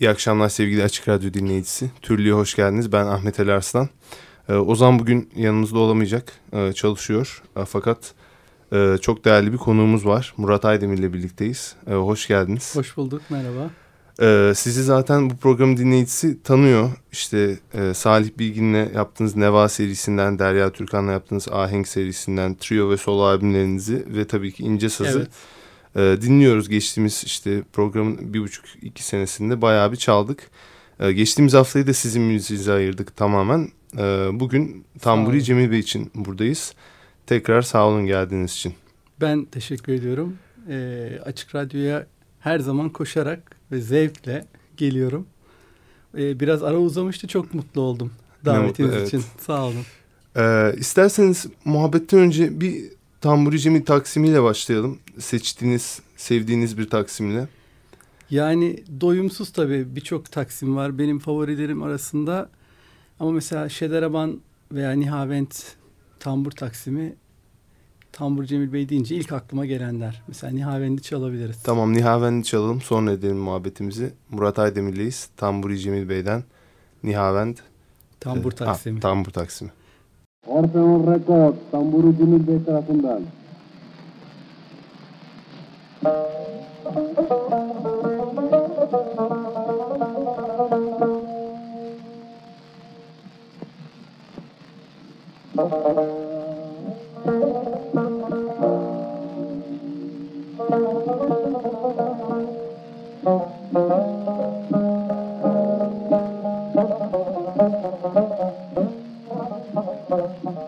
İyi akşamlar sevgili Açık Radyo dinleyicisi. Türlü'ye hoş geldiniz. Ben Ahmet Ali Arslan. Ee, Ozan bugün yanımızda olamayacak, ee, çalışıyor. Ee, fakat e, çok değerli bir konuğumuz var. Murat Aydemir ile birlikteyiz. Ee, hoş geldiniz. Hoş bulduk, merhaba. Ee, sizi zaten bu programın dinleyicisi tanıyor. İşte e, Salih Bilgin'le yaptığınız Neva serisinden, Derya Türkan'la yaptığınız Ahenk serisinden, trio ve solo albümlerinizi ve tabii ki İnce Sazı Evet. E, dinliyoruz. Geçtiğimiz işte programın bir buçuk iki senesinde bayağı bir çaldık. E, geçtiğimiz haftayı da sizin müziğinize ayırdık tamamen. E, bugün Tamburi. Cemil Bey için buradayız. Tekrar sağ olun geldiğiniz için. Ben teşekkür ediyorum. Ee, Açık Radyo'ya her zaman koşarak ve zevkle geliyorum. Ee, biraz ara uzamıştı, çok mutlu oldum davetiniz evet. için. Sağ olun. E, isterseniz muhabbetten önce bir Tamburi Cemil taksimiyle başlayalım. Seçtiğiniz, sevdiğiniz bir taksimle. Yani doyumsuz tabii birçok taksim var benim favorilerim arasında. Ama mesela Şederaban veya Nihavent tambur taksimi Tambur Cemil Bey deyince ilk aklıma gelenler. Mesela Nihavent'i çalabiliriz. Tamam Nihavend'i çalalım sonra edelim muhabbetimizi. Murat Aydemir'leyiz. Tamburi Cemil Bey'den Nihavend. Tambur e, taksimi. ha, tambur taksimi. Orfeon Record, Tamburu Cemil Bey tarafından.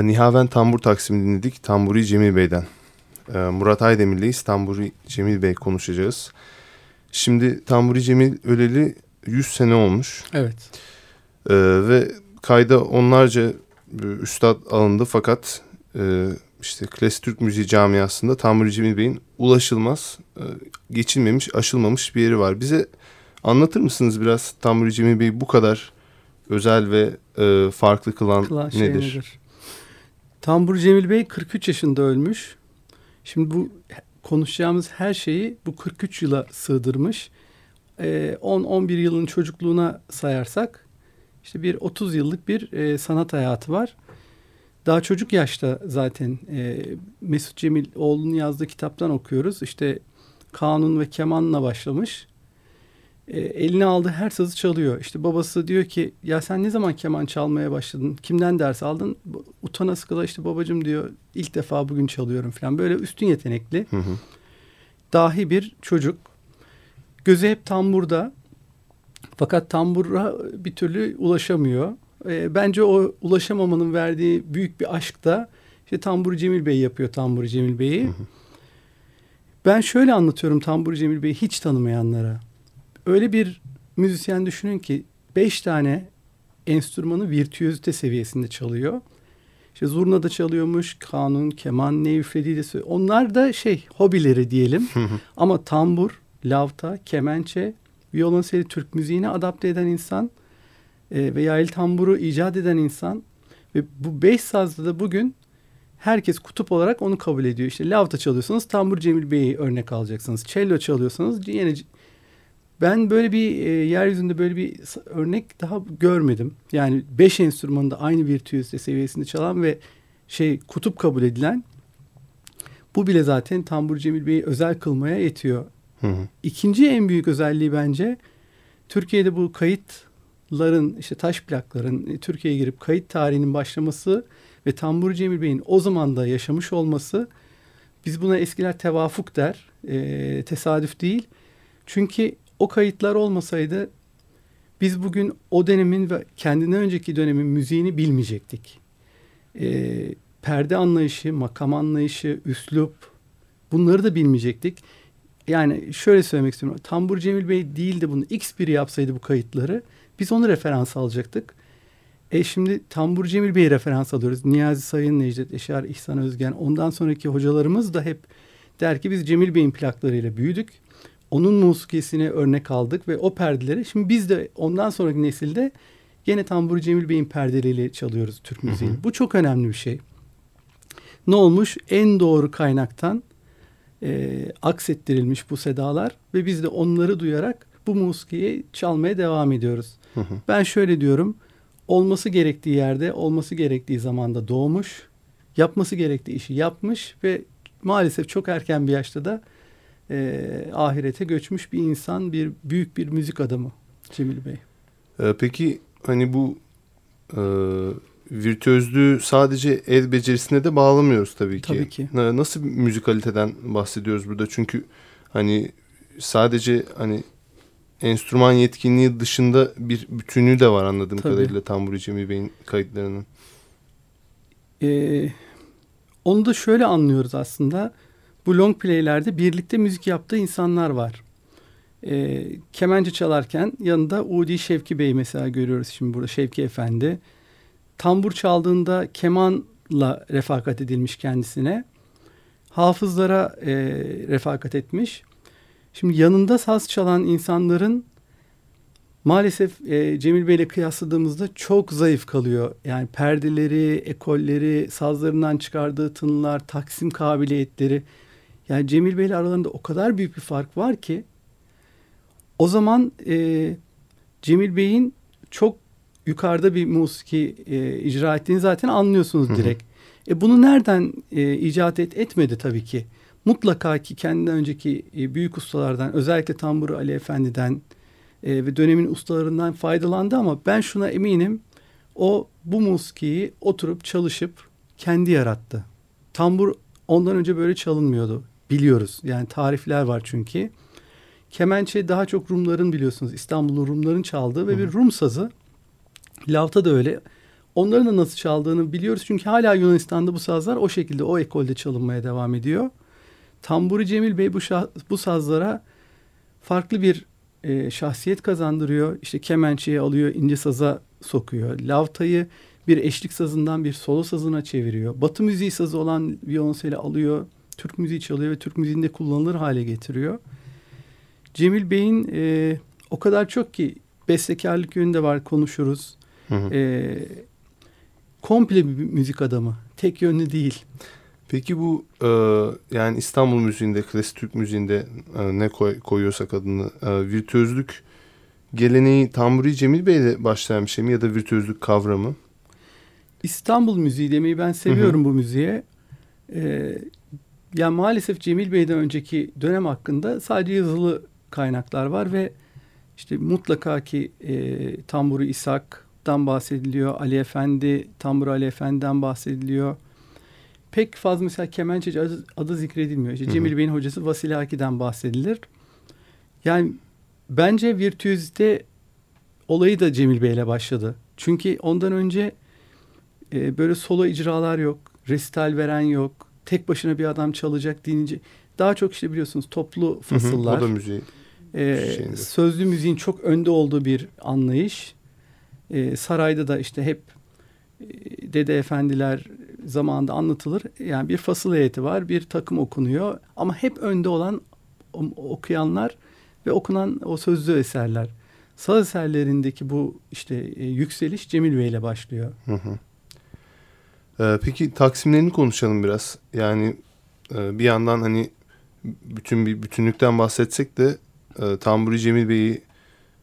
Ee, Nihaven Tambur Taksim'i dinledik. Tamburi Cemil Bey'den. Ee, Murat Aydemir'leyiz. Tamburi Cemil Bey konuşacağız. Şimdi Tamburi Cemil öleli 100 sene olmuş. Evet. E, ve kayda onlarca e, üstad alındı fakat e, işte klasik Türk müziği camiasında Tamburi Cemil Bey'in ulaşılmaz, e, geçilmemiş, aşılmamış bir yeri var. Bize anlatır mısınız biraz Tamburi Cemil Bey'i bu kadar özel ve e, farklı kılan, Kılan şey nedir? nedir? Tambur Cemil Bey 43 yaşında ölmüş. Şimdi bu konuşacağımız her şeyi bu 43 yıla sığdırmış. Ee, 10-11 yılın çocukluğuna sayarsak işte bir 30 yıllık bir e, sanat hayatı var. Daha çocuk yaşta zaten e, Mesut Cemil oğlunun yazdığı kitaptan okuyoruz. İşte kanun ve kemanla başlamış. E, eline aldığı her sazı çalıyor. İşte babası diyor ki ya sen ne zaman keman çalmaya başladın? Kimden ders aldın? Utana sıkıla işte babacım diyor ilk defa bugün çalıyorum falan. Böyle üstün yetenekli. Hı hı. Dahi bir çocuk. Gözü hep tamburda. Fakat tambura bir türlü ulaşamıyor. E, bence o ulaşamamanın verdiği büyük bir aşk da işte Tamburi Cemil Bey yapıyor Tamburi Cemil Bey'i. Ben şöyle anlatıyorum Tamburi Cemil Bey'i hiç tanımayanlara. Öyle bir müzisyen düşünün ki beş tane enstrümanı virtüözite seviyesinde çalıyor. İşte zurna da çalıyormuş, kanun, keman, ne üflediği de söylüyor. Onlar da şey hobileri diyelim. Ama tambur, lavta, kemençe, violonseli Türk müziğine adapte eden insan e, ve yaylı tamburu icat eden insan ve bu beş sazda da bugün herkes kutup olarak onu kabul ediyor. İşte lavta çalıyorsanız tambur Cemil Bey'i örnek alacaksınız. Cello çalıyorsanız yine ben böyle bir e, yeryüzünde böyle bir örnek daha görmedim. Yani beş enstrümanı da aynı virtüözite seviyesinde çalan ve şey kutup kabul edilen bu bile zaten tambur Cemil Bey'i özel kılmaya yetiyor. Hı hı. İkinci en büyük özelliği bence Türkiye'de bu kayıtların işte taş plakların e, Türkiye'ye girip kayıt tarihinin başlaması ve Tambur Cemil Bey'in o zaman da yaşamış olması biz buna eskiler tevafuk der. e, tesadüf değil. Çünkü o kayıtlar olmasaydı biz bugün o dönemin ve kendinden önceki dönemin müziğini bilmeyecektik. E, perde anlayışı, makam anlayışı, üslup bunları da bilmeyecektik. Yani şöyle söylemek istiyorum. Tambur Cemil Bey değil de bunu X biri yapsaydı bu kayıtları biz onu referans alacaktık. E şimdi Tambur Cemil Bey'i referans alıyoruz. Niyazi Sayın, Necdet Eşar, İhsan Özgen. Ondan sonraki hocalarımız da hep der ki biz Cemil Bey'in plaklarıyla büyüdük. Onun musikisini örnek aldık ve o perdeleri şimdi biz de ondan sonraki nesilde gene Tambur Cemil Bey'in perdeleriyle çalıyoruz Türk müziğini. Bu çok önemli bir şey. Ne olmuş? En doğru kaynaktan e, aksettirilmiş bu sedalar ve biz de onları duyarak bu musikiyi çalmaya devam ediyoruz. Hı hı. Ben şöyle diyorum. Olması gerektiği yerde, olması gerektiği zamanda doğmuş, yapması gerektiği işi yapmış ve maalesef çok erken bir yaşta da e, ahirete göçmüş bir insan, bir büyük bir müzik adamı Cemil Bey. Ee, peki hani bu e, virtüözlüğü sadece el becerisine de bağlamıyoruz tabii ki. Tabii ki. Na- Nasıl bir müzikaliteden bahsediyoruz burada? Çünkü hani sadece hani enstrüman yetkinliği dışında bir bütünlüğü de var anladığım Tabii. kadarıyla Tamburi Cemil Bey'in kayıtlarının. Ee, onu da şöyle anlıyoruz aslında. Bu long play'lerde birlikte müzik yaptığı insanlar var. Ee, kemençe çalarken yanında Udi Şevki Bey mesela görüyoruz şimdi burada Şevki Efendi. Tambur çaldığında kemanla refakat edilmiş kendisine. Hafızlara e, refakat etmiş. Şimdi yanında saz çalan insanların maalesef e, Cemil Bey ile kıyasladığımızda çok zayıf kalıyor. Yani perdeleri, ekolleri, sazlarından çıkardığı tınılar, taksim kabiliyetleri. Yani Cemil Bey ile aralarında o kadar büyük bir fark var ki o zaman e, Cemil Bey'in çok yukarıda bir musiki e, icra ettiğini zaten anlıyorsunuz Hı hı. direkt. E, bunu nereden e, icat et, etmedi tabii ki. Mutlaka ki kendinden önceki e, büyük ustalardan özellikle Tamburu Ali Efendi'den e, ve dönemin ustalarından faydalandı ama ben şuna eminim o bu musikiyi oturup çalışıp kendi yarattı. Tambur ondan önce böyle çalınmıyordu. Biliyoruz. Yani tarifler var çünkü. Kemençe daha çok Rumların biliyorsunuz İstanbul'un Rumların çaldığı ve bir Rum sazı. Lavta da öyle. Onların da nasıl çaldığını biliyoruz. Çünkü hala Yunanistan'da bu sazlar o şekilde o ekolde çalınmaya devam ediyor. Tamburi Cemil Bey bu, şah- bu sazlara farklı bir e, şahsiyet kazandırıyor. İşte kemençeyi alıyor, ince saza sokuyor. Lavtayı bir eşlik sazından bir solo sazına çeviriyor. Batı müziği sazı olan viyonseli alıyor. Türk müziği çalıyor ve Türk müziğinde kullanılır hale getiriyor. Cemil Bey'in e, o kadar çok ki bestekarlık yönünde var konuşuruz. Hı hı. E, komple bir müzik adamı. Tek yönlü değil. Peki bu e, yani İstanbul müziğinde, klasik Türk müziğinde e, ne koy, koyuyorsak adını e, virtüözlük geleneği Tamburi Cemil Bey'le başlayan bir şey mi ya da virtüözlük kavramı? İstanbul müziği demeyi ben seviyorum hı hı. bu müziğe. Ee, ya maalesef Cemil Bey'den önceki dönem hakkında sadece yazılı kaynaklar var ve işte mutlaka ki e, Tamburu İshak'tan bahsediliyor. Ali Efendi, Tamburu Ali Efendi'den bahsediliyor. Pek fazla mesela kemençeci adı, adı zikredilmiyor. İşte Cemil Bey'in hocası Vasile Aki'den bahsedilir. Yani bence virtüözite olayı da Cemil Bey'le başladı. Çünkü ondan önce e, böyle solo icralar yok. Resital veren yok. Tek başına bir adam çalacak dinleyici. Daha çok işte biliyorsunuz toplu fasıllar. Hı hı, o da müziği. E, sözlü müziğin çok önde olduğu bir anlayış. E, sarayda da işte hep e, dede efendiler zamanında anlatılır. Yani bir fasıl heyeti var, bir takım okunuyor ama hep önde olan okuyanlar ve okunan o sözlü eserler. Saz eserlerindeki bu işte e, yükseliş Cemil Bey ile başlıyor. Hı hı. Ee, peki taksimlerini konuşalım biraz. Yani e, bir yandan hani bütün bir bütünlükten bahsetsek de e, Tamburi Cemil Bey'i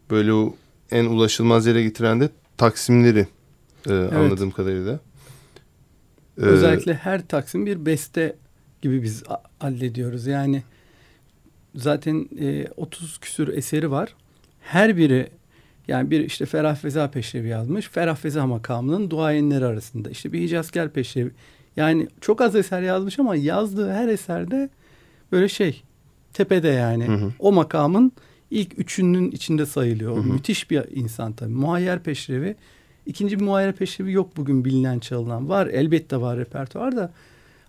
böyle o en ulaşılmaz yere getiren de taksimleri e, evet. anladığım kadarıyla. Ee, Özellikle her taksim bir beste gibi biz hallediyoruz. Yani zaten e, 30 küsür eseri var. Her biri yani bir işte Ferah Feza Peşrevi yazmış. Ferah Feza makamının duayenleri arasında. İşte bir Hicazkar Peşrevi. Yani çok az eser yazmış ama yazdığı her eserde böyle şey tepede yani. Hı hı. O makamın ilk üçünün içinde sayılıyor. Hı hı. Müthiş bir insan tabii. Muayyer Peşrevi. İkinci bir Muayyer Peşrevi yok bugün bilinen çalınan. Var elbette var repertuar da.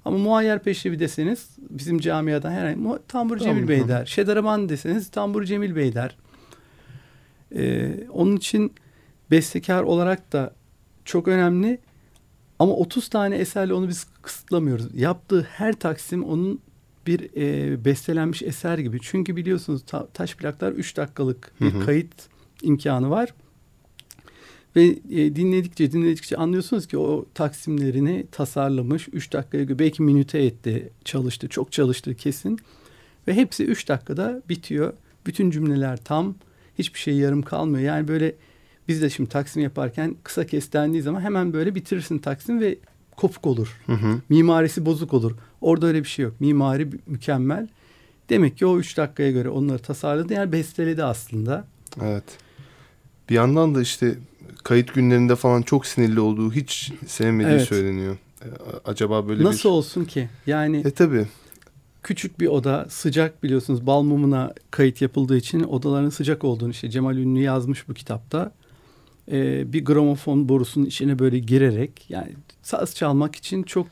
Ama Muayyer Peşrevi deseniz bizim camiadan herhangi Tambur Cemil Bey der. Şedaraman deseniz Tambur Cemil Bey der. Ee, onun için bestekar olarak da çok önemli. Ama 30 tane eserle onu biz kısıtlamıyoruz. Yaptığı her taksim onun bir e, bestelenmiş eser gibi. Çünkü biliyorsunuz ta, taş plaklar 3 dakikalık bir hı hı. kayıt imkanı var. Ve e, dinledikçe dinledikçe anlıyorsunuz ki o taksimlerini tasarlamış. 3 dakikaya belki minüte etti, çalıştı, çok çalıştı kesin. Ve hepsi 3 dakikada bitiyor. Bütün cümleler tam hiçbir şey yarım kalmıyor. Yani böyle biz de şimdi taksim yaparken kısa kes dendiği zaman hemen böyle bitirirsin taksim ve kopuk olur. Hı hı. Mimarisi bozuk olur. Orada öyle bir şey yok. Mimari mükemmel. Demek ki o üç dakikaya göre onları tasarladı. Yani besteledi aslında. Evet. Bir yandan da işte kayıt günlerinde falan çok sinirli olduğu hiç sevmediği evet. söyleniyor. E, acaba böyle Nasıl bir... olsun ki? Yani e tabi küçük bir oda sıcak biliyorsunuz bal mumuna kayıt yapıldığı için odaların sıcak olduğunu işte Cemal Ünlü yazmış bu kitapta. Ee, bir gramofon borusunun içine böyle girerek yani saz çalmak için çok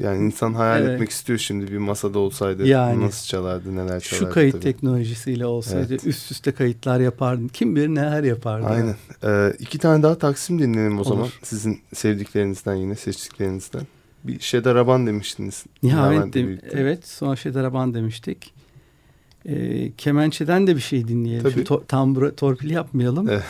yani insan hayal evet. etmek istiyor şimdi bir masada olsaydı yani, nasıl çalardı neler çalardı. Şu kayıt tabii. teknolojisiyle olsaydı evet. üst üste kayıtlar yapardın. Kim bilir neler yapardı. Aynen. Ee, iki tane daha Taksim dinleyelim o Olur. zaman. Sizin sevdiklerinizden yine seçtiklerinizden. Bir Şedaraban demiştiniz. Nihavent de, evet sonra Şedaraban demiştik. E, kemençeden de bir şey dinleyelim. Tabii. To, tambura, torpil yapmayalım. Evet.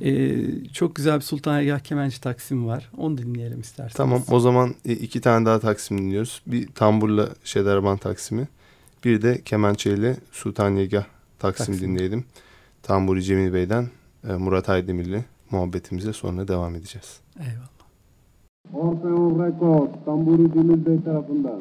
E, çok güzel bir Sultanagah Kemençe Taksim var. Onu dinleyelim isterseniz. Tamam o zaman iki tane daha Taksim dinliyoruz. Bir tamburla Şedaraban Taksimi. Bir de kemençe ile Sultanagah Taksim, Taksim dinleyelim. Tamburi Cemil Bey'den e, Murat Aydemir'le muhabbetimize sonra devam edeceğiz. Eyvallah. Orfeon Record, Tamburi Cemil Bey tarafından.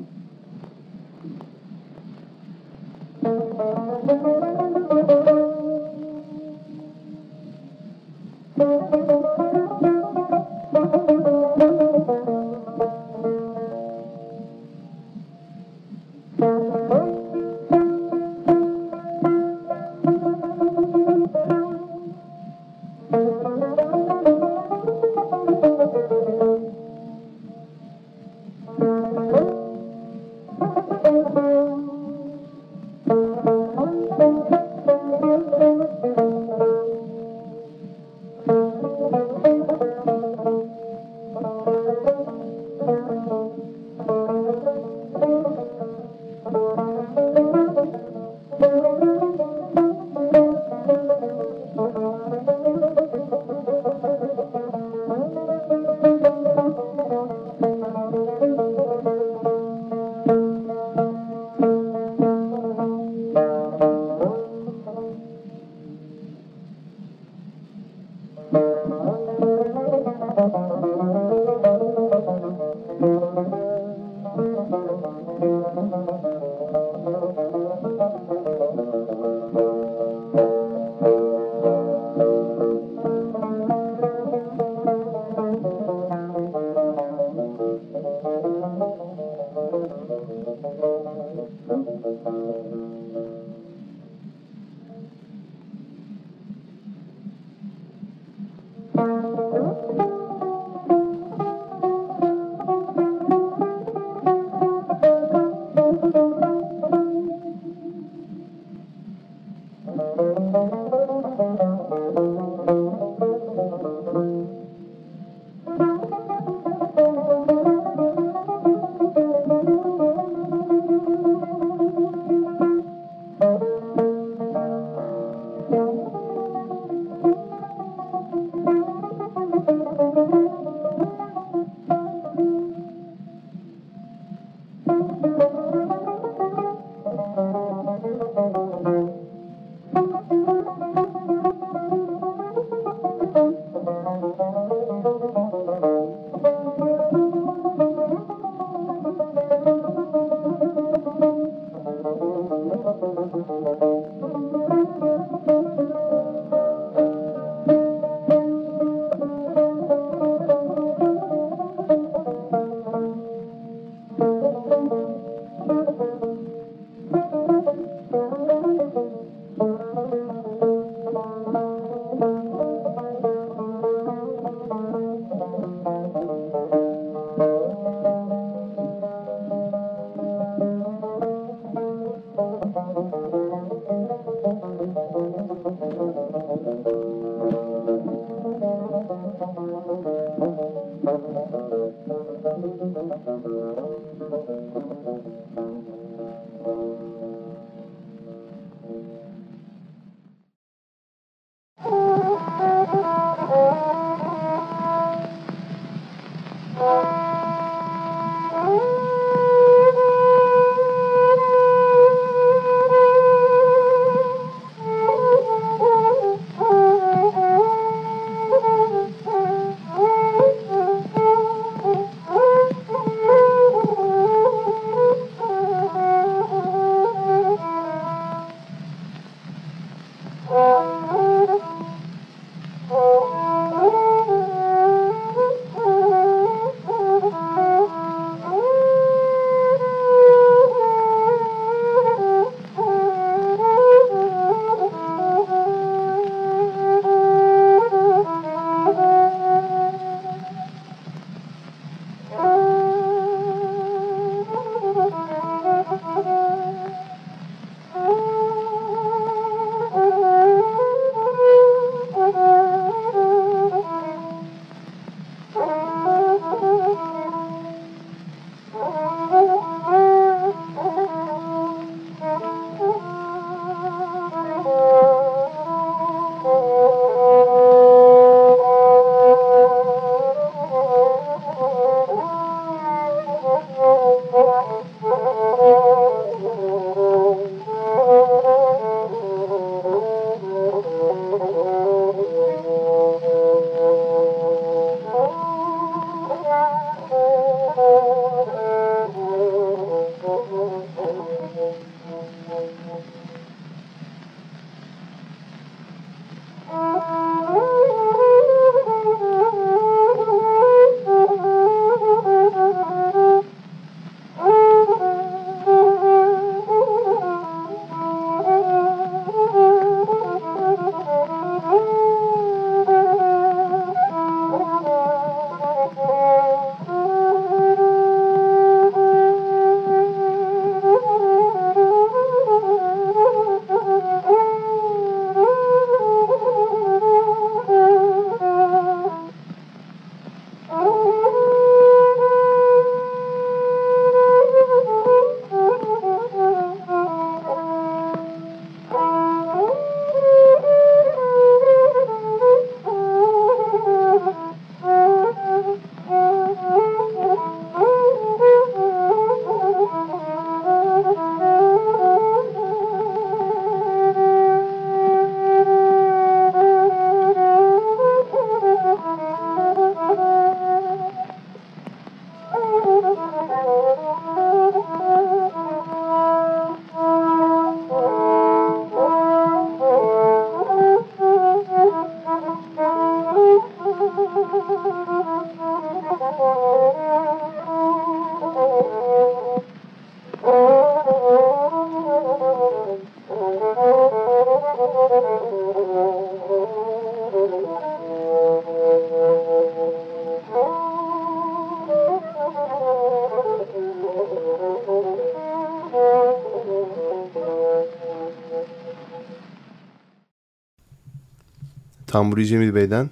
Tamburi Cemil Bey'den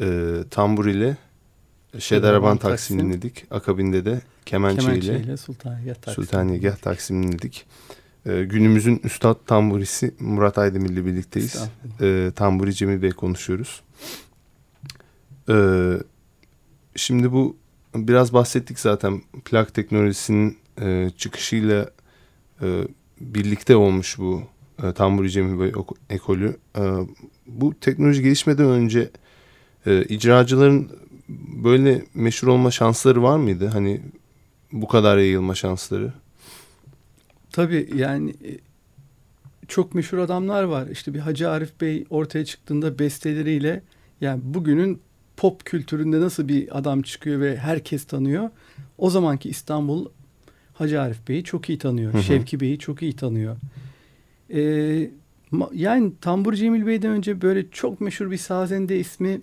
e, tambur ile Şederaban Taksim dinledik. Akabinde de Kemençe, Kemençe ile, Sultaniyegah Taksim. Sultaniyegah Taksim dinledik. E, günümüzün üstad tamburisi Murat Aydemir ile birlikteyiz. E, tamburi Cemil Bey konuşuyoruz. E, şimdi bu biraz bahsettik zaten plak teknolojisinin e, çıkışıyla e, birlikte olmuş bu e, Tamburi Cemil ekolü. E, bu teknoloji gelişmeden önce e, icracıların böyle meşhur olma şansları var mıydı? Hani bu kadar yayılma şansları. Tabii yani e, çok meşhur adamlar var. İşte bir Hacı Arif Bey ortaya çıktığında besteleriyle yani bugünün pop kültüründe nasıl bir adam çıkıyor ve herkes tanıyor. O zamanki İstanbul Hacı Arif Bey'i çok iyi tanıyor. Hı hı. Şevki Bey'i çok iyi tanıyor. Ee, yani Tambur Cemil Bey'den önce böyle çok meşhur bir sazende ismi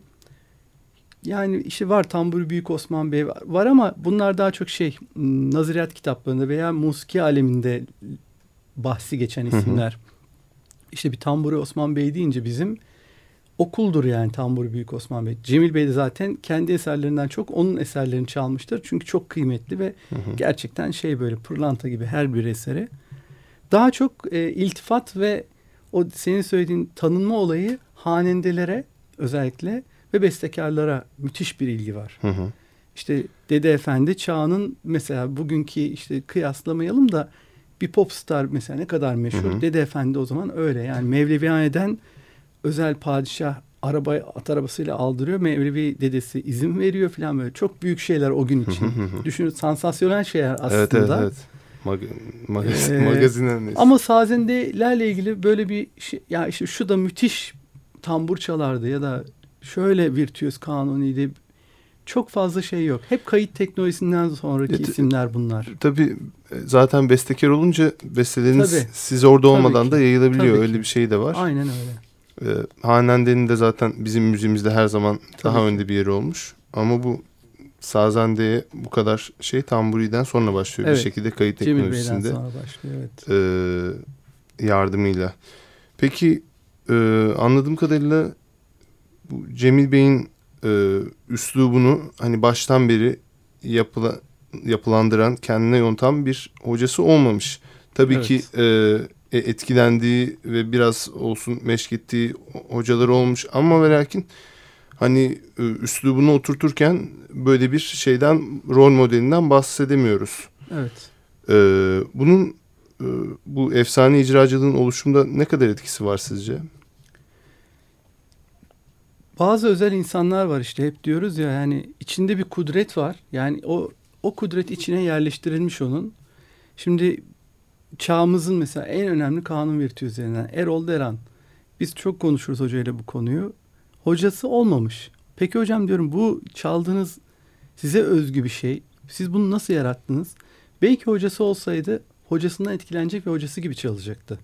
yani işte var Tambur Büyük Osman Bey var, var ama bunlar daha çok şey nazariyat kitaplarında veya musiki aleminde bahsi geçen isimler. Hı hı. İşte bir Tamburi Osman Bey deyince bizim okuldur yani Tambur Büyük Osman Bey. Cemil Bey de zaten kendi eserlerinden çok onun eserlerini çalmıştır. Çünkü çok kıymetli ve Hı hı. gerçekten şey böyle pırlanta gibi her bir eseri. Daha çok e, iltifat ve o senin söylediğin tanınma olayı hanendelere özellikle ve bestekarlara müthiş bir ilgi var. Hı hı. İşte Dede Efendi çağının mesela bugünkü işte kıyaslamayalım da bir popstar mesela ne kadar meşhur. Hı hı. Dede Efendi o zaman öyle yani Mevlevihane'den özel padişah arabayı at arabasıyla aldırıyor. Mevlevi dedesi izin veriyor falan böyle. Çok büyük şeyler o gün için. Düşünün sansasyonel şeyler aslında. Evet evet evet. Mag magazin, Ee, magazin örneği. Ama sazendelerle ilgili böyle bir şey, ya işte şu da müthiş tambur çalardı ya da şöyle virtüöz kanuniydi. Çok fazla şey yok. Hep kayıt teknolojisinden sonraki Evet. isimler bunlar. Tabii e, zaten bestekar olunca besteleriniz Tabii. siz orada olmadan da yayılabiliyor. Tabii Öyle ki. bir şey de var. Aynen öyle. Ee, Hanende'nin de zaten bizim müziğimizde her zaman daha Tabii ki. önde bir yeri olmuş. Ama bu Sazende'ye bu kadar şey tamburiden sonra başlıyor Evet. bir şekilde kayıt Cemil Bey'den teknolojisinde sonra başlıyor evet. e, yardımıyla. Peki e, anladığım kadarıyla bu Cemil Bey'in e, üslubunu hani baştan beri yapıla, yapılandıran kendine yontan bir hocası olmamış. Tabii Evet. ki e, etkilendiği ve biraz olsun meşk ettiği hocaları olmuş ama ve lakin hani e, üslubunu oturturken böyle bir şeyden rol modelinden bahsedemiyoruz. Evet. Ee, bunun e, bu efsane icracılığın oluşumda ne kadar etkisi var sizce? Bazı özel insanlar var işte hep diyoruz ya yani içinde bir kudret var. Yani o o kudret içine yerleştirilmiş onun. Şimdi çağımızın mesela en önemli kanun virtüözlerinden Erol Deran. Biz çok konuşuruz hocayla bu konuyu. Hocası olmamış. Peki hocam diyorum bu çaldığınız size özgü bir şey. Siz bunu nasıl yarattınız? Belki hocası olsaydı hocasından etkilenecek ve hocası gibi çalacaktı.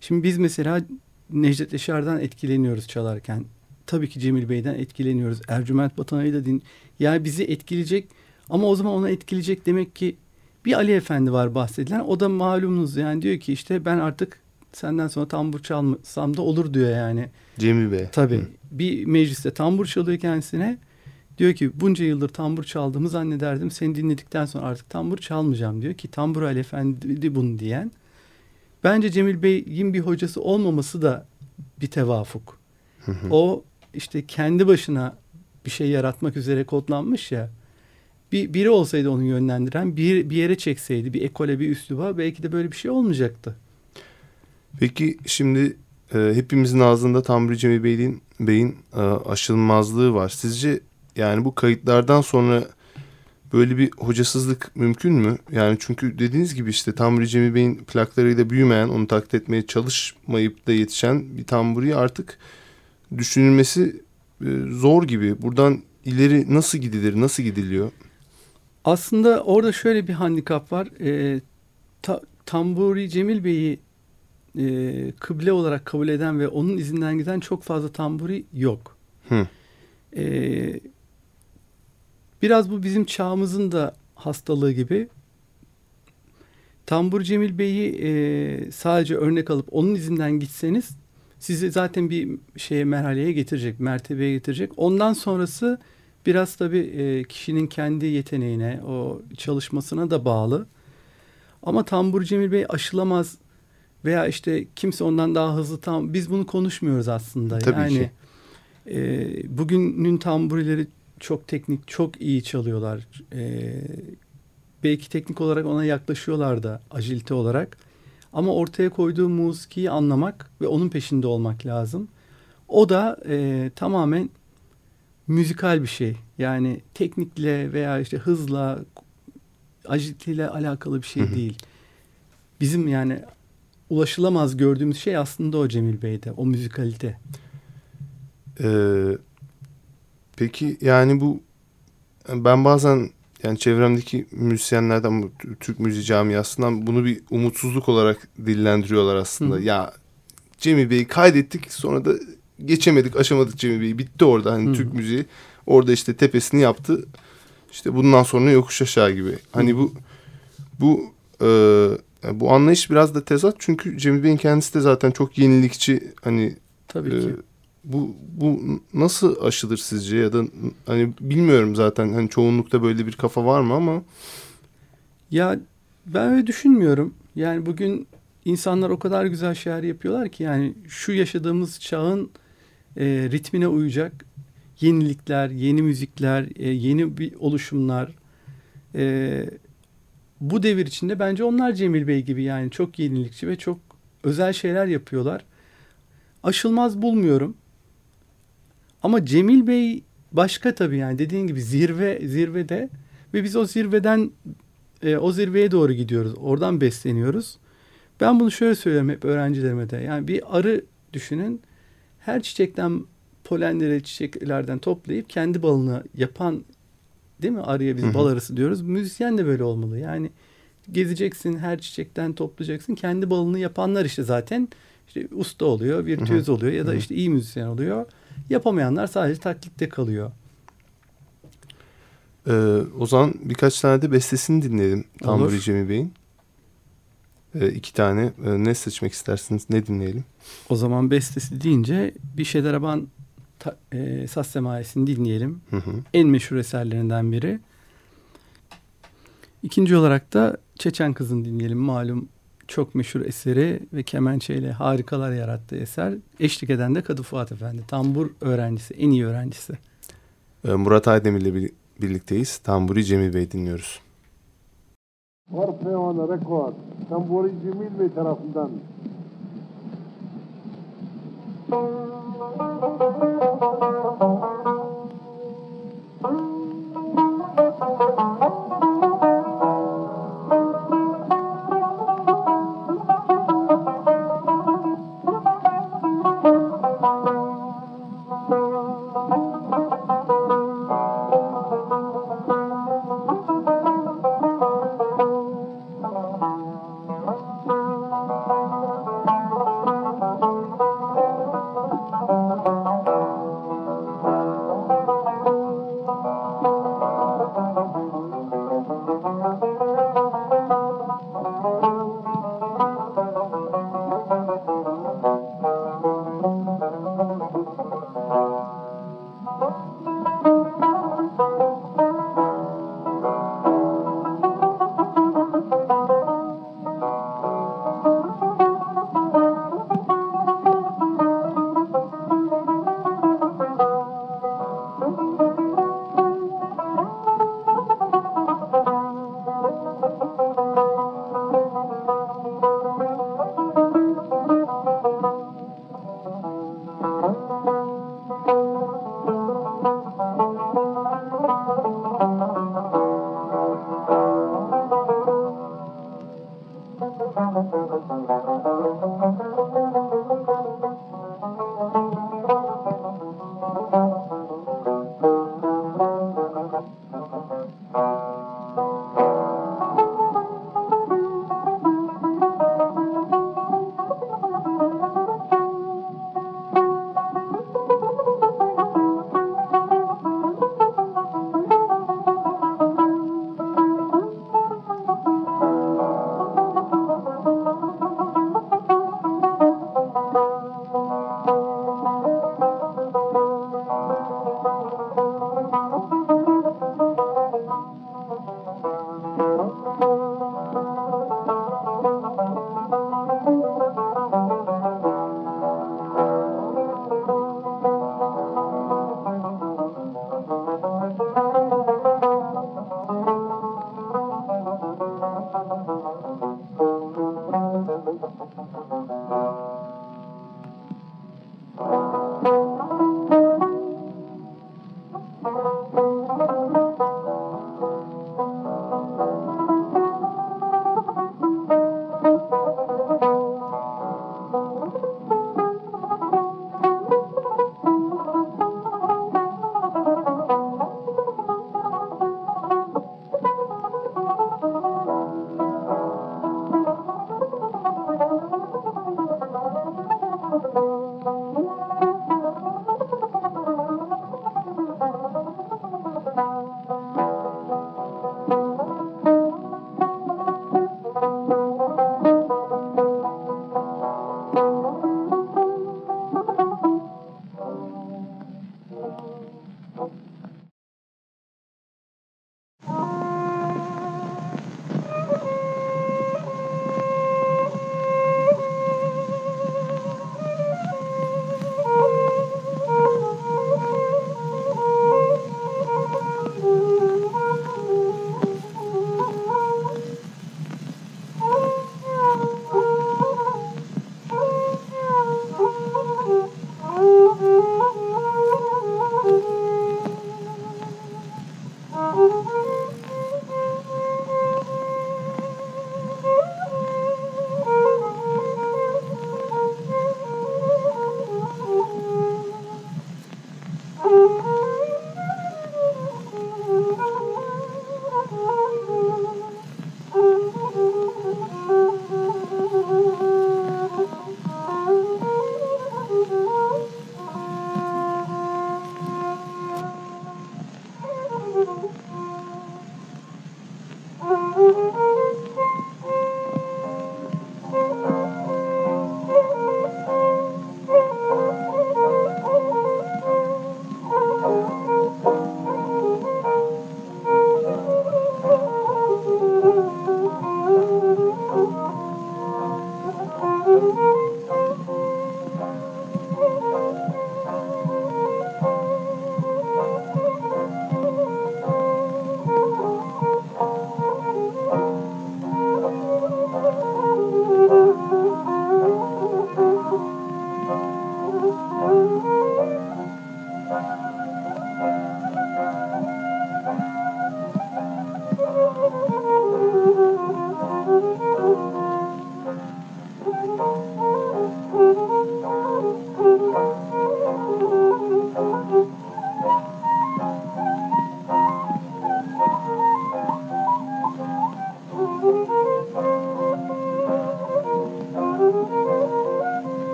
Şimdi biz mesela Necdet Yaşar'dan etkileniyoruz çalarken. Tabii ki Cemil Bey'den etkileniyoruz. Ercüment Batanay'ı da din. Yani bizi etkileyecek ama o zaman ona etkileyecek demek ki bir Ali Efendi var bahsedilen. O da malumunuz yani diyor ki işte ben artık senden sonra tambur çalmasam da olur diyor yani. Cemil Bey. Tabii. Hı. Bir mecliste tambur çalıyor kendisine. Diyor ki bunca yıldır tambur çaldığımı zannederdim. Seni dinledikten sonra artık tambur çalmayacağım diyor ki tambur Ali Efendi bunu diyen. Bence Cemil Bey'in bir hocası olmaması da bir tevafuk. Hı hı. O işte kendi başına bir şey yaratmak üzere kodlanmış ya. Bir, biri olsaydı onu yönlendiren, bir, bir yere çekseydi, bir ekole, bir üsluba belki de böyle bir şey olmayacaktı. Peki şimdi e, hepimizin ağzında Tamburi Cemil Bey'in, Bey'in e, aşılmazlığı var. Sizce yani bu kayıtlardan sonra böyle bir hocasızlık mümkün mü? Yani çünkü dediğiniz gibi işte Tamburi Cemil Bey'in plaklarıyla büyümeyen, onu taklit etmeye çalışmayıp da yetişen bir tamburi artık düşünülmesi e, zor gibi. Buradan ileri nasıl gidilir, nasıl gidiliyor? Aslında orada şöyle bir handikap var. E, ta, Tamburi Cemil Bey'i e, kıble olarak kabul eden ve onun izinden giden çok fazla tamburi yok. Hı. E, biraz bu bizim çağımızın da hastalığı gibi. Tambur Cemil Bey'i e, sadece örnek alıp onun izinden gitseniz sizi zaten bir şeye merhaleye getirecek, mertebeye getirecek. Ondan sonrası biraz tabii e, kişinin kendi yeteneğine, o çalışmasına da bağlı. Ama Tambur Cemil Bey aşılamaz veya işte kimse ondan daha hızlı tam biz bunu konuşmuyoruz aslında. Tabii yani ki. e, bugünün tamburileri çok teknik, çok iyi çalıyorlar. E, belki teknik olarak ona yaklaşıyorlar da ajilite olarak. Ama ortaya koyduğu musikiyi anlamak ve onun peşinde olmak lazım. O da e, tamamen müzikal bir şey. Yani teknikle veya işte hızla, ajiliteyle alakalı bir şey Hı hı. değil. Bizim yani ulaşılamaz gördüğümüz şey aslında o Cemil Bey'de, o müzikalite. Ee, peki yani bu ben bazen yani çevremdeki müzisyenlerden Türk müziği camiasından bunu bir umutsuzluk olarak dillendiriyorlar aslında. Hı. Ya Cemil Bey'i kaydettik sonra da geçemedik aşamadık Cemil Bey'i bitti orada hani Hı. Türk müziği orada işte tepesini yaptı işte bundan sonra yokuş aşağı gibi. Hani bu bu e, bu anlayış biraz da tezat çünkü Cemil Bey'in kendisi de zaten çok yenilikçi hani Tabii e, ki. bu bu nasıl aşılır sizce ya da hani bilmiyorum zaten hani çoğunlukta böyle bir kafa var mı ama ya ben öyle düşünmüyorum. Yani bugün insanlar o kadar güzel şeyler yapıyorlar ki yani şu yaşadığımız çağın e, ritmine uyacak yenilikler, yeni müzikler, e, yeni bir oluşumlar. E, bu devir içinde bence onlar Cemil Bey gibi yani çok yenilikçi ve çok özel şeyler yapıyorlar. Aşılmaz bulmuyorum. Ama Cemil Bey başka tabii yani dediğin gibi zirve zirvede ve biz o zirveden e, o zirveye doğru gidiyoruz. Oradan besleniyoruz. Ben bunu şöyle söylüyorum hep öğrencilerime de. Yani bir arı düşünün. Her çiçekten polenleri çiçeklerden toplayıp kendi balını yapan değil mi? Arıya biz bal arısı diyoruz. Müzisyen de böyle olmalı. Yani gezeceksin, her çiçekten toplayacaksın. Kendi balını yapanlar işte zaten işte usta oluyor, virtüöz oluyor ya da işte iyi müzisyen oluyor. Yapamayanlar sadece taklitte kalıyor. Ee, o zaman birkaç tane de bestesini dinleyelim Tamburi Cemil Bey'in. Ee, iki tane. Ee, ne seçmek istersiniz? Ne dinleyelim? O zaman bestesi deyince bir Şederaban ta, e, Saz Semayesi'ni dinleyelim. Hı hı. En meşhur eserlerinden biri. İkinci olarak da Çeçen Kız'ın dinleyelim. Malum çok meşhur eseri ve kemençeyle harikalar yarattığı eser. Eşlik eden de Kadı Fuat Efendi. Tambur öğrencisi, en iyi öğrencisi. Ee, Murat Aydemir ile birlikteyiz. Tamburi Cemil Bey dinliyoruz. Orfeon Rekord, Tamburi Cemil Bey tarafından Música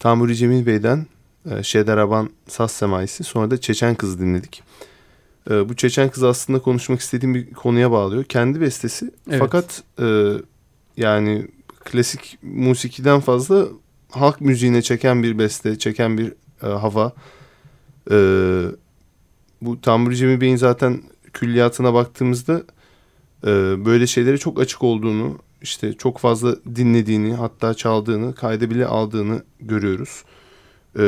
Tamburi Cemil Bey'den e, Şederaban Saz Semaisi sonra da Çeçen Kız dinledik. E, bu Çeçen Kız aslında konuşmak istediğim bir konuya bağlıyor. Kendi bestesi Evet. fakat e, yani klasik musikiden fazla halk müziğine çeken bir beste, çeken bir hava. Bu Tamburi Cemil Bey'in zaten külliyatına baktığımızda böyle şeylere çok açık olduğunu, işte çok fazla dinlediğini, hatta çaldığını, kayda bile aldığını görüyoruz. E,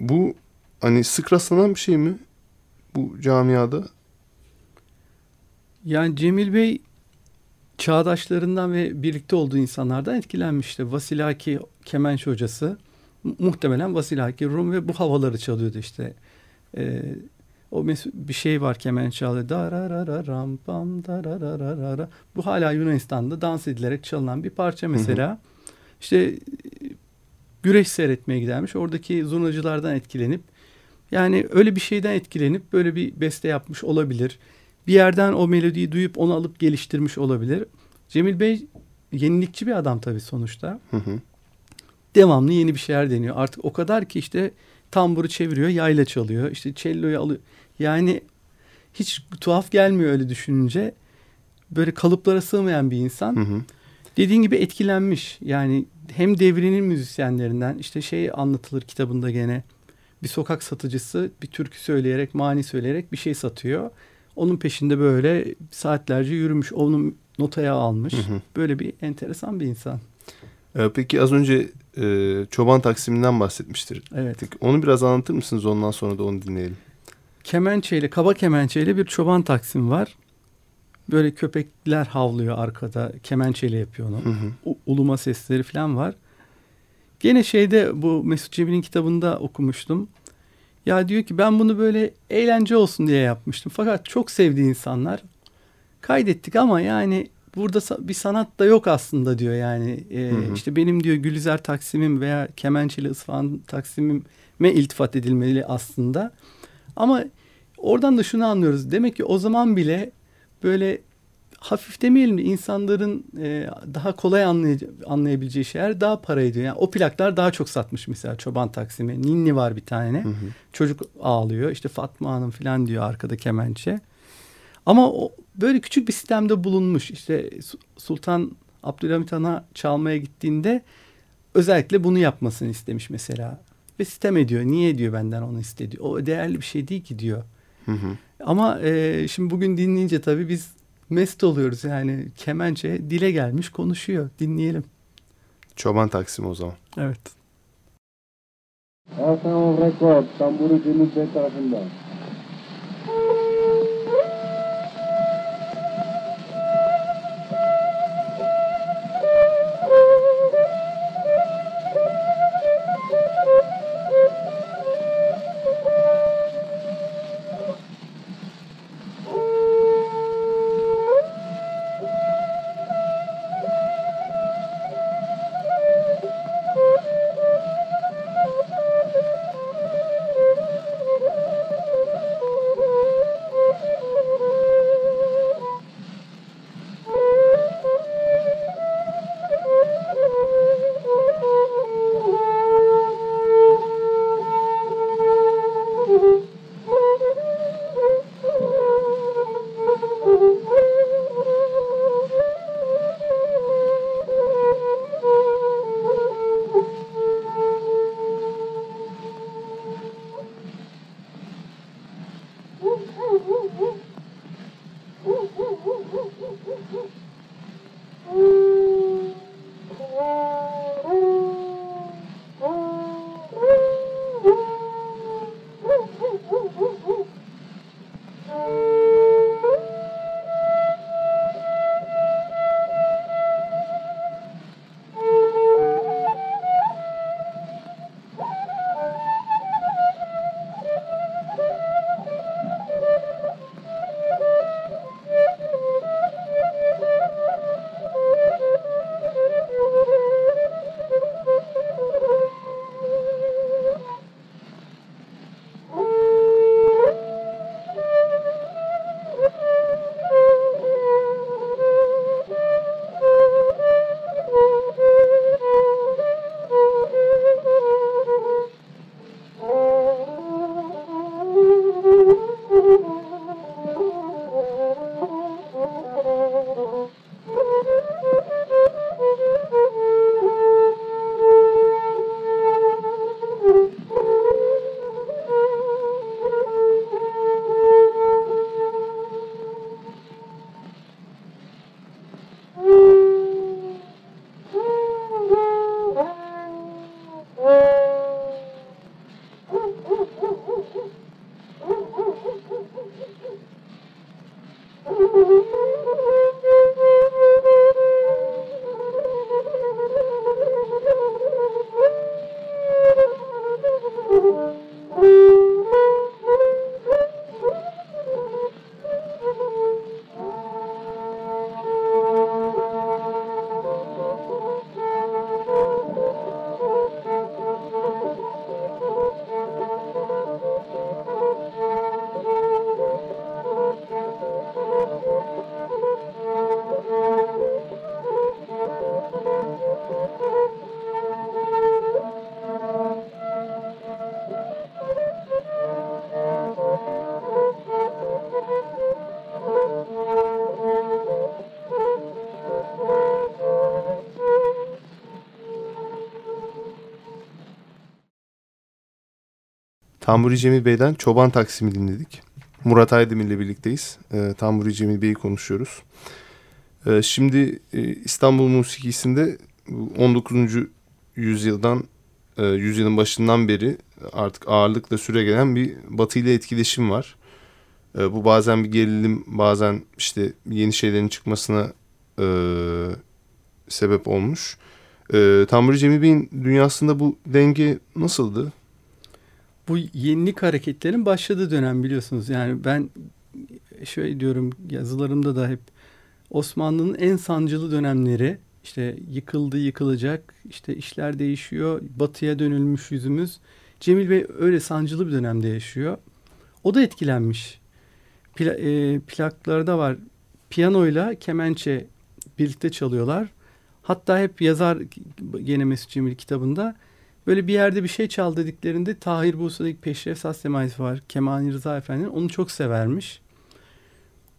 bu hani sık rastlanan bir şey mi bu camiada? Yani Cemil Bey çağdaşlarından ve birlikte olduğu insanlardan etkilenmişti. Vasilaki kemençe hocası mu- muhtemelen Vasilaki Rum ve bu havaları çalıyordu işte. Ee, o bir şey var kemençe çalıyor. Dararara ram pam dararara. Bu hala Yunanistan'da dans edilerek çalınan bir parça mesela. İşte e, güreş seyretmeye gidermiş. Oradaki zurnacılardan etkilenip yani öyle bir şeyden etkilenip böyle bir beste yapmış olabilir. Bir yerden o melodiyi duyup onu alıp geliştirmiş olabilir. Cemil Bey yenilikçi bir adam tabii sonuçta. Hı hı. Devamlı yeni bir şeyler deniyor. Artık o kadar ki işte tamburu çeviriyor, yayla çalıyor. İşte cello'yu alıyor. Yani hiç tuhaf gelmiyor öyle düşününce. Böyle kalıplara sığmayan bir insan. Hı hı. Dediğin gibi etkilenmiş. Yani hem devrinin müzisyenlerinden işte şey anlatılır kitabında gene. Bir sokak satıcısı bir türkü söyleyerek, mani söyleyerek bir şey satıyor. Onun peşinde böyle saatlerce yürümüş. Onu notaya almış. Hı hı. Böyle bir enteresan bir insan. E, peki az önce e, Çoban Taksim'inden bahsetmiştir. Evet. Onu biraz anlatır mısınız? Ondan sonra da onu dinleyelim. Kemençeyle, kaba kemençeyle bir çoban taksim var. Böyle köpekler havlıyor arkada. Kemençeyle yapıyor onu. Hı hı. U- uluma sesleri falan var. Gene şeyde bu Mesut Cemil'in kitabında okumuştum. Ya diyor ki ben bunu böyle eğlence olsun diye yapmıştım. Fakat çok sevdiği insanlar kaydettik ama yani burada bir sanat da yok aslında diyor yani. Ee, Hı hı. işte benim diyor Gülizar Taksim'im veya Kemençeli Isfahan Taksim'ime iltifat edilmeli aslında. Ama oradan da şunu anlıyoruz. Demek ki o zaman bile böyle hafif demeyelim de insanların e, daha kolay anlay- anlayabileceği şeyler daha para ediyor. Yani o plaklar daha çok satmış mesela Çoban Taksim'i. Ninni var bir tane. Hı hı. Çocuk ağlıyor. İşte Fatma Hanım falan diyor arkada kemençe. Ama o böyle küçük bir sistemde bulunmuş. İşte Su- Sultan Abdülhamit Han'a çalmaya gittiğinde özellikle bunu yapmasını istemiş mesela. Ve sistem ediyor. Niye diyor benden onu istediyor. O değerli bir şey değil ki diyor. Hı hı. Ama e, şimdi bugün dinleyince tabii biz mest oluyoruz. Yani kemençe dile gelmiş konuşuyor. Dinleyelim. Çoban Taksim o zaman. Evet. Record. Tamburu Cemil Bey tarafından. Tamburi Cemil Bey'den Çoban Taksim'i dinledik. Murat Aydemir ile birlikteyiz. E, Tamburi Cemil Bey'i konuşuyoruz. E, şimdi e, İstanbul musikisinde 19. yüzyıldan e, yüzyılın başından beri artık ağırlıkla süre gelen bir Batı ile etkileşim var. E, bu bazen bir gerilim, bazen işte yeni şeylerin çıkmasına e, sebep olmuş. E, Tamburi Cemil Bey'in dünyasında bu denge nasıldı? Bu yenilik hareketlerin başladığı dönem biliyorsunuz. Yani ben şöyle diyorum yazılarımda da hep Osmanlı'nın en sancılı dönemleri işte yıkıldı yıkılacak işte işler değişiyor batıya dönülmüş yüzümüz. Cemil Bey öyle sancılı bir dönemde yaşıyor. O da etkilenmiş. Pla, e, plaklarda var piyanoyla kemençe birlikte çalıyorlar. Hatta hep yazar gene Mesut Cemil kitabında Böyle bir yerde bir şey çal dediklerinde Tahir Bursa'daki Peşref Saz Semaisi var. Kemani Rıza Efendi onu çok severmiş.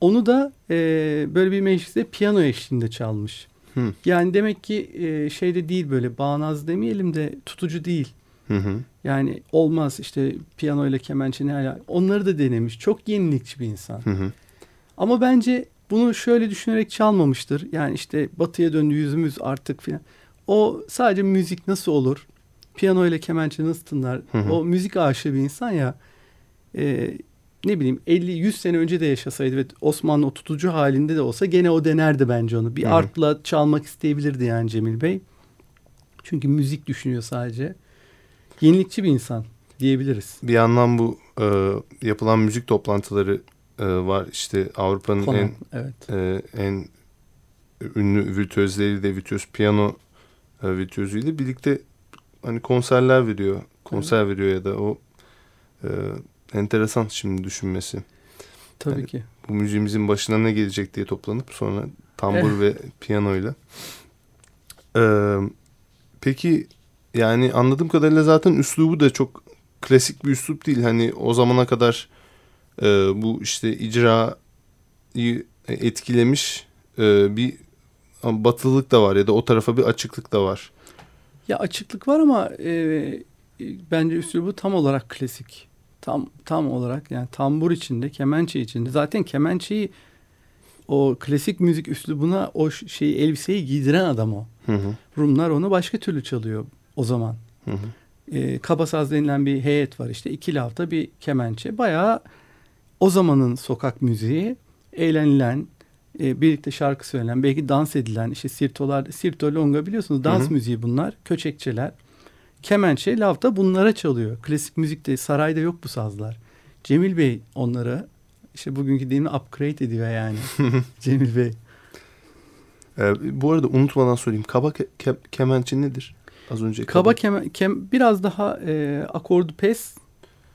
Onu da e, böyle bir mecliste piyano eşliğinde çalmış. Hı. Yani demek ki e, şeyde değil böyle bağnaz demeyelim de tutucu değil. Hı hı. Yani olmaz işte piyano ile kemençenin hala onları da denemiş. Çok yenilikçi bir insan. Hı hı. Ama bence bunu şöyle düşünerek çalmamıştır. Yani işte batıya döndü yüzümüz artık filan. O sadece müzik nasıl olur? Piyano ile kemençe nasıl tınlar? Hı hı. O müzik aşığı bir insan ya. E, ne bileyim 50-100 sene önce de yaşasaydı ve Osmanlı o tutucu halinde de olsa gene o denerdi bence onu. Bir hı hı. arpla çalmak isteyebilirdi yani Cemil Bey. Çünkü müzik düşünüyor sadece. Yenilikçi bir insan diyebiliriz. Bir yandan bu e, yapılan müzik toplantıları e, var. İşte Avrupa'nın en evet. e, en ünlü virtüözleri de virtüöz piyano e, virtüözüyle birlikte hani konserler veriyor. Konser evet. veriyor ya da o e, enteresan şimdi düşünmesi. Tabii yani ki. Bu müziğimizin başına ne gelecek diye toplanıp sonra tambur ve piyanoyla. Ee, peki yani anladığım kadarıyla zaten üslubu da çok klasik bir üslup değil. Hani o zamana kadar e, bu işte icrayı etkilemiş e, bir batılılık da var ya da o tarafa bir açıklık da var. Ya açıklık var ama e, e, bence üslubu tam olarak klasik. Tam tam olarak yani tambur içinde, kemençe içinde. Zaten kemençeyi o klasik müzik üslubuna o şeyi elbiseyi giydiren adam o. Hı hı. Rumlar onu başka türlü çalıyor o zaman. Hı hı. E, kabasaz denilen bir heyet var işte iki lafta bir kemençe. Bayağı o zamanın sokak müziği eğlenilen e, birlikte şarkı söylenen, belki dans edilen işte sirtolar, sirto longa biliyorsunuz dans Hı-hı. müziği bunlar, köçekçeler. Kemençe, lavta bunlara çalıyor. Klasik müzikte, sarayda yok bu sazlar. Cemil Bey onları işte bugünkü deyimle upgrade ediyor yani. Cemil Bey. Ee, bu arada unutmadan söyleyeyim. Kaba ke- ke- kemençe nedir? Az önce. Kaba, kaba kemen, kem, biraz daha e, akordu pes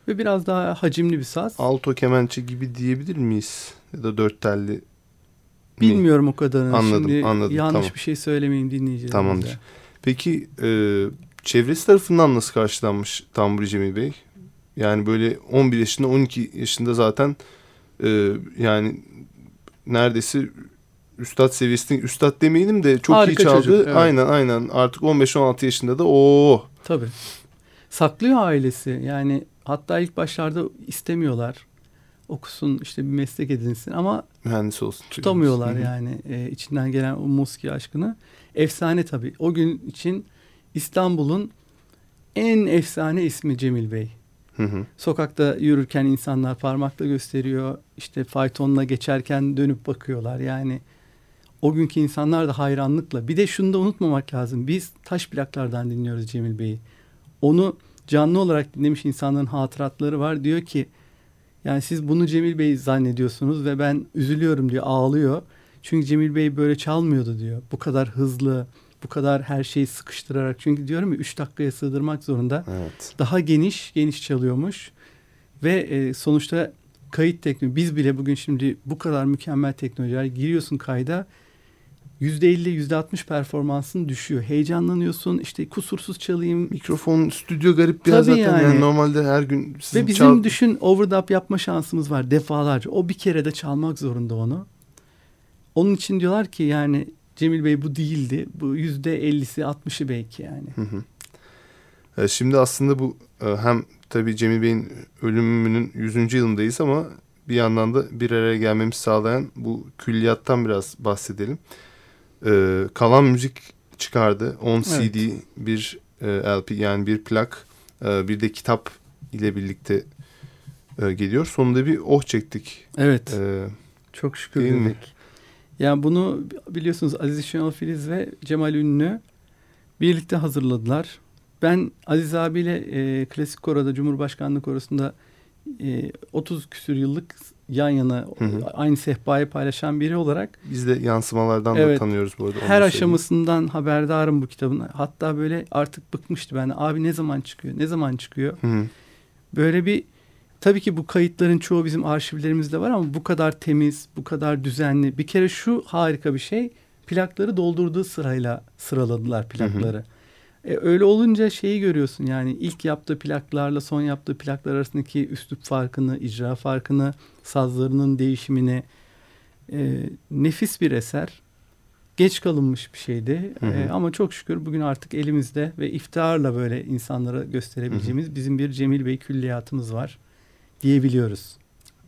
ve biraz daha hacimli bir saz. Alto kemençe gibi diyebilir miyiz? Ya da dört telli Bilmiyorum o kadarını. Anladım, Şimdi anladım. Yanlış tamam. bir şey söylemeyeyim dinleyicilerimize. Tamamdır. Peki e, çevresi tarafından nasıl karşılanmış Tamburi Cemil Bey? Yani böyle 11 yaşında 12 yaşında zaten e, yani neredeyse üstad seviyesinde üstad demeyelim de çok Harika iyi çaldı. Çocuk, evet. Aynen aynen artık 15-16 yaşında da o. Tabii. Saklıyor ailesi yani hatta ilk başlarda istemiyorlar okusun işte bir meslek edinsin ama mühendis olsun. Tutamıyorlar yani e, içinden gelen o muski aşkını. Efsane tabii. O gün için İstanbul'un en efsane ismi Cemil Bey. Hı hı. Sokakta yürürken insanlar parmakla gösteriyor. İşte faytonla geçerken dönüp bakıyorlar. Yani o günkü insanlar da hayranlıkla. Bir de şunu da unutmamak lazım. Biz taş plaklardan dinliyoruz Cemil Bey'i. Onu canlı olarak dinlemiş insanların hatıratları var. Diyor ki yani siz bunu Cemil Bey zannediyorsunuz ve ben üzülüyorum diyor ağlıyor. Çünkü Cemil Bey böyle çalmıyordu diyor. Bu kadar hızlı, bu kadar her şeyi sıkıştırarak. Çünkü diyorum ya 3 dakikaya sığdırmak zorunda. Evet. Daha geniş, geniş çalıyormuş. Ve e, sonuçta kayıt teknoloji. Biz bile bugün şimdi bu kadar mükemmel teknolojiler giriyorsun kayda. %50, %60 performansın düşüyor. Heyecanlanıyorsun. İşte kusursuz çalayım. Mikrofon, stüdyo garip bir yer zaten. Yani. yani. normalde her gün sizin Ve bizim çal- düşün overdub yapma şansımız var defalarca. O bir kere de çalmak zorunda onu. Onun için diyorlar ki yani Cemil Bey bu değildi. Bu yüzde ellisi altmışı belki yani. Hı hı. E, Şimdi aslında bu e, hem tabii Cemil Bey'in ölümünün 100. yılındayız ama bir yandan da bir araya gelmemizi sağlayan bu külliyattan biraz bahsedelim. E, kalan müzik çıkardı. 10 CD, bir e, LP yani bir plak, e, bir de kitap ile birlikte e, geliyor. Sonunda bir oh çektik. Evet. E, Çok şükür Değil mi? dedik. Yani bunu biliyorsunuz Aziz Şenol Filiz ve Cemal Ünlü birlikte hazırladılar. Ben Aziz abiyle e, Klasik Koro'da Cumhurbaşkanlığı Korosu'nda e, 30 küsür yıllık yan yana Hı hı. aynı sehpayı paylaşan biri olarak biz de yansımalardan da Evet. tanıyoruz bu arada. her da söyleyeyim. aşamasından haberdarım bu kitabın. Hatta böyle artık bıkmıştı ben. Abi ne zaman çıkıyor? Ne zaman çıkıyor? Hı hı. Böyle bir tabii ki bu kayıtların çoğu bizim arşivlerimizde var ama bu kadar temiz, bu kadar düzenli. Bir kere şu harika bir şey. Plakları doldurduğu sırayla sıraladılar plakları. E, öyle olunca şeyi görüyorsun yani ilk yaptığı plaklarla son yaptığı plaklar arasındaki üslup farkını, icra farkını, sazlarının değişimini. E, nefis bir eser. Geç kalınmış bir şeydi Hı hı. E, ama çok şükür bugün artık elimizde ve iftiharla böyle insanlara gösterebileceğimiz bizim bir Cemil Bey külliyatımız var diyebiliyoruz.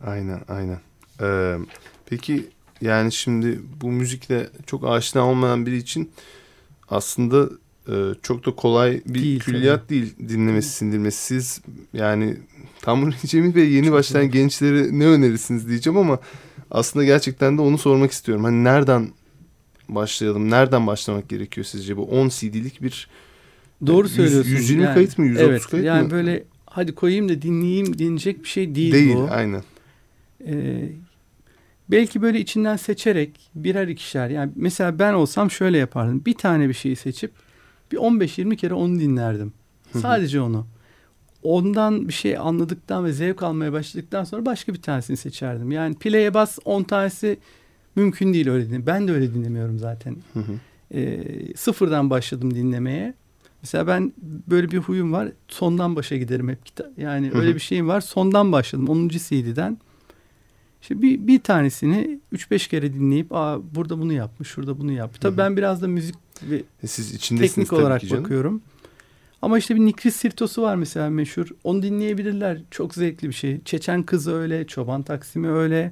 Aynen aynen. Ee, peki yani şimdi bu müzikle çok aşina olmayan biri için aslında çok da kolay bir Değil, külliyat değil dinlemesi sindirmesi. Siz yani Tamur Cemil Bey yeni başlayan zor. gençlere ne önerirsiniz diyeceğim ama aslında gerçekten de onu sormak istiyorum. Hani nereden başlayalım? Nereden başlamak gerekiyor sizce bu 10 CD'lik bir Doğru Yüz- söylüyorsun. 120 yani, kayıt mı, 130 evet, kayıt yani mı? böyle hadi koyayım da dinleyeyim denecek bir şey değil, değil, bu. aynen. Ee, belki böyle içinden seçerek birer ikişer yani mesela ben olsam şöyle yapardım. Bir tane bir şeyi seçip bir 15-20 kere onu dinlerdim. Sadece onu. Ondan bir şey anladıktan ve zevk almaya başladıktan sonra başka bir tanesini seçerdim. Yani play'e bas 10 tanesi mümkün değil öyle dinle. Ben de öyle dinlemiyorum zaten. Ee, sıfırdan başladım dinlemeye. Mesela ben böyle bir huyum var. Sondan başa giderim hep. Yani öyle bir şeyim var. Sondan başladım. 10. CD'den. İşte bir, bir tanesini 3-5 kere dinleyip Aa, burada bunu yapmış, şurada bunu yapmış. Tabii ben biraz da müzik ve E siz içindesiniz teknik tabii olarak ki canım. bakıyorum. Ama işte bir Nikris Sirtos'u var mesela meşhur. Onu dinleyebilirler. Çok zevkli bir şey. Çeçen Kızı öyle, Çoban Taksim'i öyle.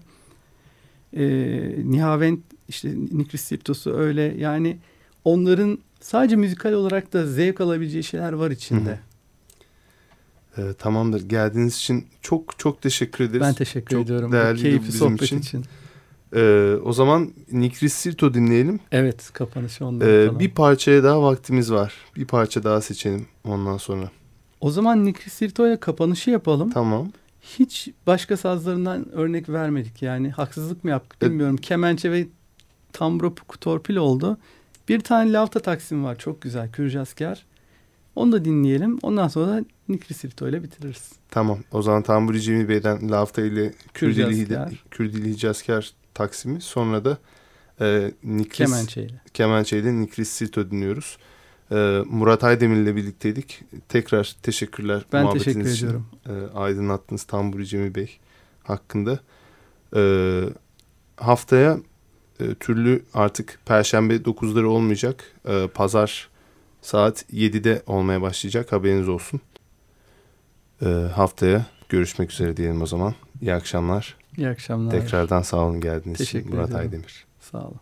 Ee, Nihavent işte Nikris Sirtos'u öyle. Yani onların sadece müzikal olarak da zevk alabileceği şeyler var içinde. Ee, tamamdır. Geldiğiniz için çok çok teşekkür ederiz. Ben teşekkür Çok ediyorum. bu değerliydi keyifli bizim sohbet için. için. Ee, o zaman Sirto dinleyelim. Evet, kapanışı ondan Ee, bir parçaya daha vaktimiz var. Bir parça daha seçelim ondan sonra. O zaman Sirto'ya kapanışı yapalım. Tamam. Hiç başka sazlarından örnek vermedik yani. Haksızlık mı yaptık Evet. bilmiyorum. Kemençe ve tambro puku torpil oldu. Bir tane lavta taksim var. Çok güzel. Kürcaskar. Onu da dinleyelim. Ondan sonra da Sirto ile bitiririz. Tamam. O zaman Tamburi Cemil Bey'den Lafta ile Kürdili. Kürdili Hicazkar Taksimi. Sonra da e, Nikris, Kemençe ile. Kemençe ile Nikris Sirto dinliyoruz. Ee, Murat Aydemir ile birlikteydik. Tekrar teşekkürler. Ben muhabbetiniz teşekkür için. ediyorum. e, aydınlattınız Tamburi Cemil Bey hakkında. E, haftaya e, türlü artık Perşembe 9'ları olmayacak. E, Pazar saat 7'de olmaya başlayacak. Haberiniz olsun. E, haftaya görüşmek üzere diyelim o zaman. İyi akşamlar. İyi akşamlar. Tekrardan sağ olun geldiğiniz için Murat. Aydemir. Sağ olun.